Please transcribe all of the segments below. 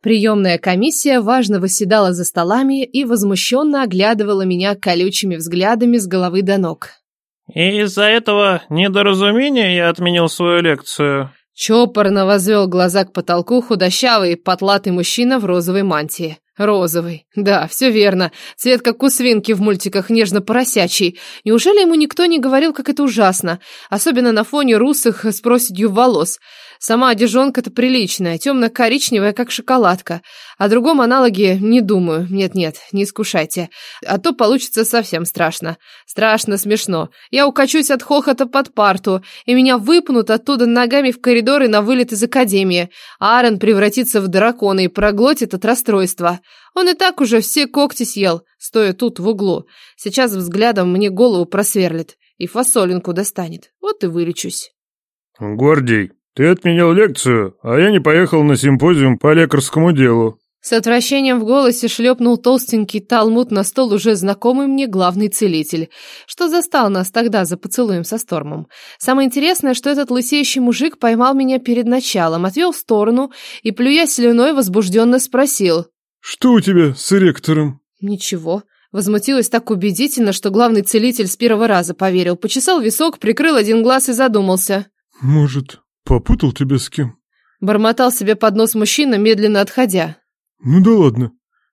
Приемная комиссия важно восседала за столами и возмущенно оглядывала меня колючими взглядами с головы до ног. «И из-за этого недоразумения я отменил свою лекцию». Чопорно возвел глаза к потолку худощавый потлатый мужчина в розовой мантии. Розовый. Да, все верно. Цвет как у свинки в мультиках нежно-поросячий. Неужели ему никто не говорил, как это ужасно? Особенно на фоне русых с проседью волос. Сама одежонка-то приличная, темно-коричневая, как шоколадка. О другом аналоге не думаю. Нет-нет, не искушайте. А то получится совсем страшно. Страшно смешно. Я укачусь от хохота под парту, и меня выпнут оттуда ногами в коридоры на вылет из академии. Аарон превратится в дракона и проглотит от расстройства. Он и так уже все когти съел, стоя тут в углу. Сейчас взглядом мне голову просверлит и фасолинку достанет. Вот и вылечусь. «Гордей, ты отменял лекцию, а я не поехал на симпозиум по лекарскому делу». С отвращением в голосе шлепнул толстенький талмуд на стол уже знакомый мне главный целитель, что застал нас тогда за поцелуем со Стормом. Самое интересное, что этот лысеющий мужик поймал меня перед началом, отвел в сторону и, плюя слюной, возбужденно спросил. «Что у тебя с ректором?» «Ничего». Возмутилась так убедительно, что главный целитель с первого раза поверил. Почесал висок, прикрыл один глаз и задумался. «Может, попутал тебя с кем?» Бормотал себе под нос мужчина, медленно отходя. «Ну да ладно.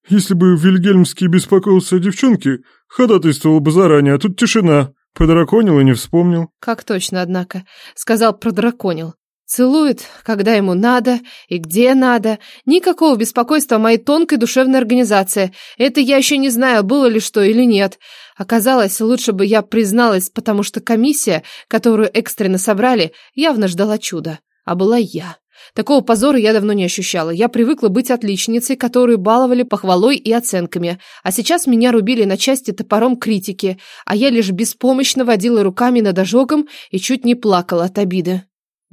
Если бы Вильгельмский беспокоился о девчонке, ходатайствовал бы заранее, а тут тишина. Подраконил и не вспомнил». Как точно, однако. Сказал продраконил. Целует, когда ему надо и где надо. Никакого беспокойства о моей тонкой душевной организации. Это я еще не знаю, было ли что или нет. Оказалось, лучше бы я призналась, потому что комиссия, которую экстренно собрали, явно ждала чуда. А была я. Такого позора я давно не ощущала. Я привыкла быть отличницей, которую баловали похвалой и оценками. А сейчас меня рубили на части топором критики, а я лишь беспомощно водила руками над ожогом и чуть не плакала от обиды.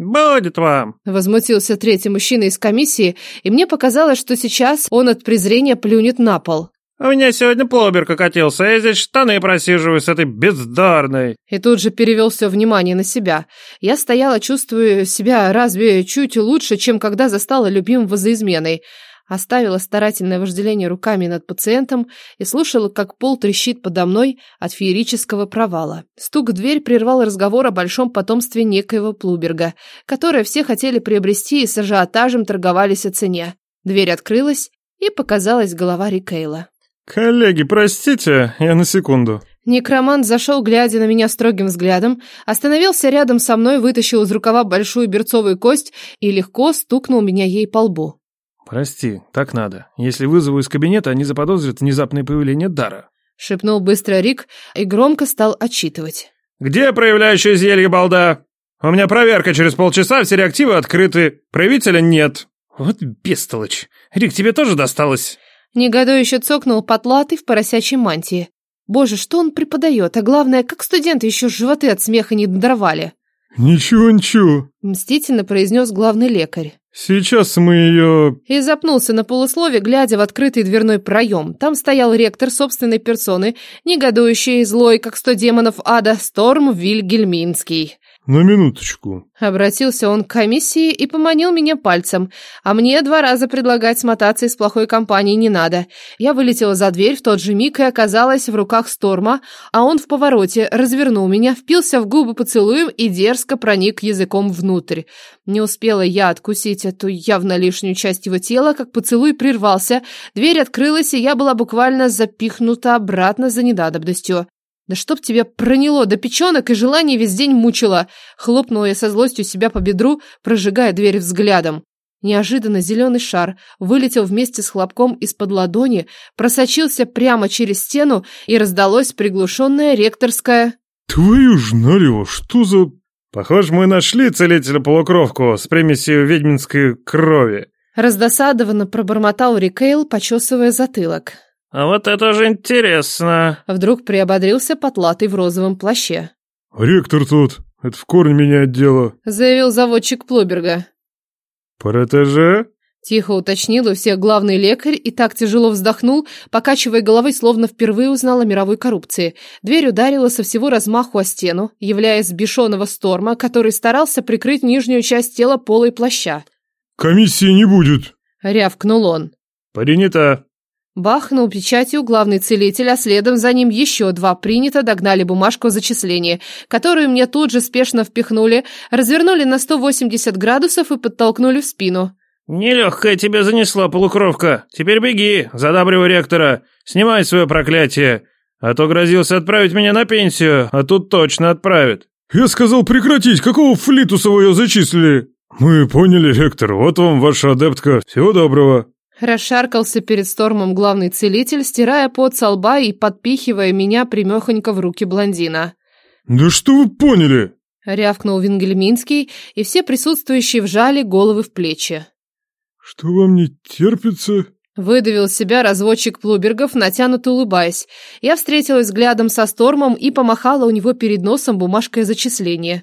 «Будет вам!» Возмутился третий мужчина из комиссии, и мне показалось, что сейчас он от презрения плюнет на пол. «У меня сегодня плобер катился, я здесь штаны просиживаю с этой бездарной!» И тут же перевел все внимание на себя. Я стояла, чувствуя себя разве чуть лучше, чем когда застала любимого за изменой. Оставила старательное вожделение руками над пациентом и слушала, как пол трещит подо мной от феерического провала. Стук в дверь прервал разговор о большом потомстве некоего Плуберга, которое все хотели приобрести и с ажиотажем торговались о цене. Дверь открылась, и показалась голова Рикейла. «Коллеги, простите, я на секунду». Некромант зашел, глядя на меня строгим взглядом, остановился рядом со мной, вытащил из рукава большую берцовую кость и легко стукнул меня ей по лбу. «Прости, так надо. Если вызову из кабинета, они заподозрят внезапное появление дара», — шепнул быстро Рик и громко стал отчитывать. «Где проявляющее зелье, балда? У меня проверка через полчаса, все реактивы открыты. Проявителя нет». «Вот бестолочь. Рик, тебе тоже досталось?» Негодующе цокнул потлатый в поросячьей мантии. Боже, что он преподает, а главное, как студенты еще животы от смеха не надорвали. «Ничего, ничего», — мстительно произнес главный лекарь. «Сейчас мы ее...» И запнулся на полуслове, глядя в открытый дверной проем. Там стоял ректор собственной персоны, негодующий и злой, как сто демонов ада, Сторм Вильгельминский. «На минуточку». Обратился он к комиссии и поманил меня пальцем. А мне два раза предлагать смотаться из плохой компании не надо. Я вылетела за дверь в тот же миг и оказалась в руках Сторма, а он в повороте развернул меня, впился в губы поцелуем и дерзко проник языком внутрь. Не успела я откусить эту явно лишнюю часть его тела, как поцелуй прервался, дверь открылась, и я была буквально запихнута обратно за недадобностью. «Да чтоб тебя проняло до печенок и желание весь день мучило!» Хлопнула я со злостью себя по бедру, прожигая дверь взглядом. Неожиданно зеленый шар вылетел вместе с хлопком из-под ладони, просочился прямо через стену и раздалось приглушенное ректорское «Твою ж налево, что за...» «Похоже, мы нашли целителя-полукровку с примесью ведьминской крови», раздосадованно пробормотал Рикейл, почесывая затылок. «А вот это же интересно!» Вдруг приободрился потлатый в розовом плаще. «Ректор тут, это в корне меняет дело», заявил заводчик Плоберга. «Протеже?» Тихо уточнил у всех главный лекарь и так тяжело вздохнул, покачивая головой, словно впервые узнал о мировой коррупции. Дверь ударила со всего размаху о стену, являясь бешеного сторма, который старался прикрыть нижнюю часть тела полой плаща. «Комиссии не будет», Рявкнул он. «Принято». Бахнул печатью главный целитель, а следом за ним еще два принято догнали бумажку о зачислении, которую мне тут же спешно впихнули, развернули на 180 градусов и подтолкнули в спину. «Нелегкая тебя занесла, полукровка. Теперь беги, задабривай ректора, снимай свое проклятие. А то грозился отправить меня на пенсию, а тут точно отправит». «Я сказал прекратить, какого флитуса вы ее зачислили?» «Мы поняли, ректор, вот вам ваша адептка. Всего доброго». Расшаркался перед стормом главный целитель, стирая пот со лба и подпихивая меня примехонько в руки блондина. «Да что вы поняли?» Рявкнул Вингельминский, и все присутствующие вжали головы в плечи. «Что вам не терпится?» Выдавил себя разводчик Плубергов, натянуто улыбаясь. Я встретилась взглядом со Стормом и помахала у него перед носом бумажкой зачисления.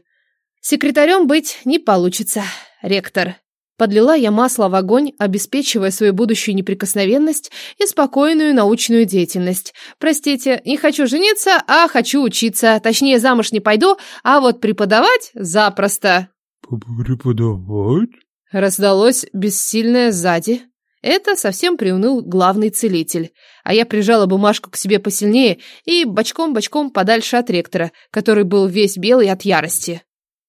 «Секретарем быть не получится, ректор». Подлила я масло в огонь, обеспечивая свою будущую неприкосновенность и спокойную научную деятельность. Простите, не хочу жениться, а хочу учиться. Точнее, замуж не пойду, а вот преподавать запросто. «Преподавать?» Раздалось бессильное сзади. Это совсем приуныл главный целитель. А я прижала бумажку к себе посильнее и бочком-бочком подальше от ректора, который был весь белый от ярости.